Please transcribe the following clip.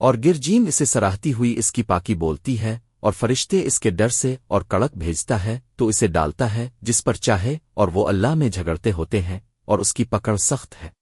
اور گرجیم اسے سراہتی ہوئی اس کی پاکی بولتی ہے اور فرشتے اس کے ڈر سے اور کڑک بھیجتا ہے، تو اسے ڈالتا ہے جس پر چاہے اور وہ اللہ میں جھگڑتے ہوتے ہیں اور اس کی پکڑ سخت ہے۔